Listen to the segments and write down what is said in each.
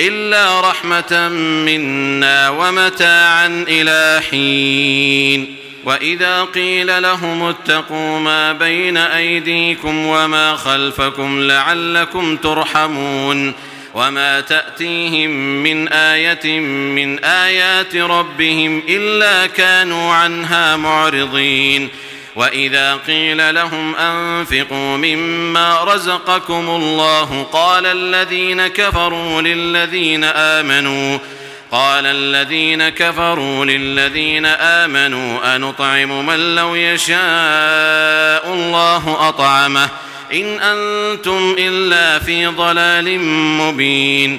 إلا رحمة منا ومتاعا إلى حين. وإذا قيل لهم اتقوا ما بين أيديكم وما خلفكم لعلكم ترحمون. وما تأتيهم من آية من آيات ربهم إلا كانوا عنها معرضين. وَإِذَا قِيلَ لَهُمْ أَنفِقُوا مِمَّا رَزَقَكُمُ اللَّهُ قَالَ الَّذِينَ كَفَرُوا لِلَّذِينَ آمَنُوا قال الذين كفروا للذين آمنوا أنطعم من لو يشاء الله أطعمه إن أنتم إلا في ضلال مبين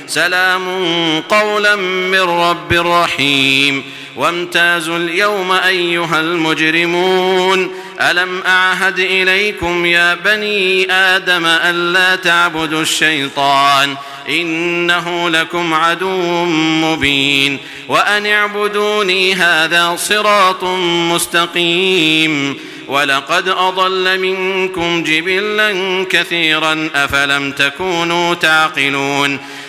سلام قولا من رب رحيم وامتازوا اليوم أيها المجرمون ألم أعهد إليكم يا بني آدم ألا تعبدوا الشيطان إنه لكم عدو مبين وأن اعبدوني هذا صراط مستقيم ولقد أضل منكم جبلا كثيرا أفلم تكونوا تعقلون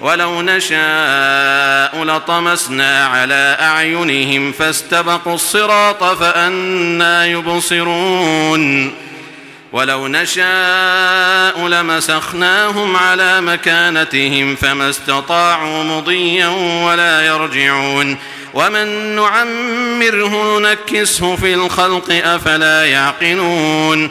ولو نشاء لطمسنا على أعينهم فاستبقوا الصراط فأنا يبصرون. ولو نشاء لمسخناهم على مكانتهم فما استطاعوا مضيا ولا يرجعون. ومن نعمره نكسه في الخلق أفلا يعقلون.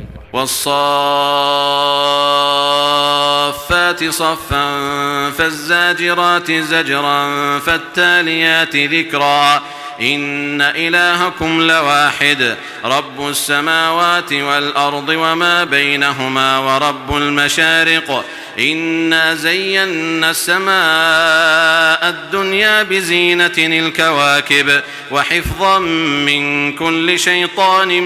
والصافات صفا فالزاجرات زجرا فالتاليات ذكرا إن إلهكم لواحد رب السماوات والأرض وما بينهما ورب المشارق. إنا زينا السماء الدنيا بزينة الكواكب وحفظا من كل شيطان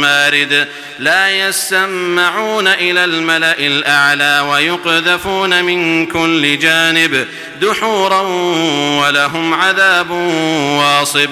مارد. لا يسمعون إلى الملأ الأعلى ويقذفون من كل جانب. دحورا ولهم عذاب واصب.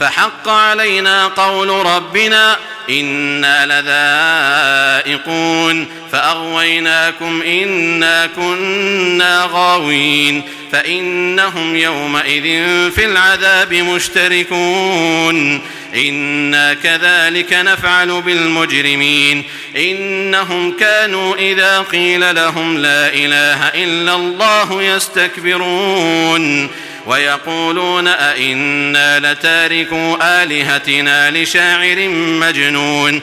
فحق علينا قول ربنا إنا لذائقون فأغويناكم إنا كنا غاوين فإنهم يومئذ في العذاب مشتركون إنا كذلك نفعل بالمجرمين إنهم كانوا إذا قيل لهم لا إله إلا الله يستكبرون ويقولون أئنا لتاركوا آلهتنا لشاعر مجنون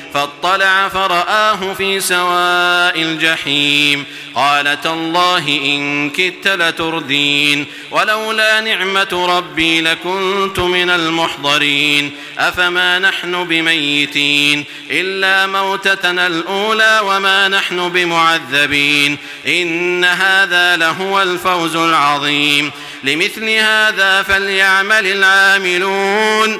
فاطلع فرآه في سواء الجحيم. قال تالله إن كدت لتردين. ولولا نعمة ربي لكنت من المحضرين. أفما نحن بميتين؟ إلا موتتنا الأولى وما نحن بمعذبين. إن هذا لهو الفوز العظيم. لمثل هذا فليعمل العاملون.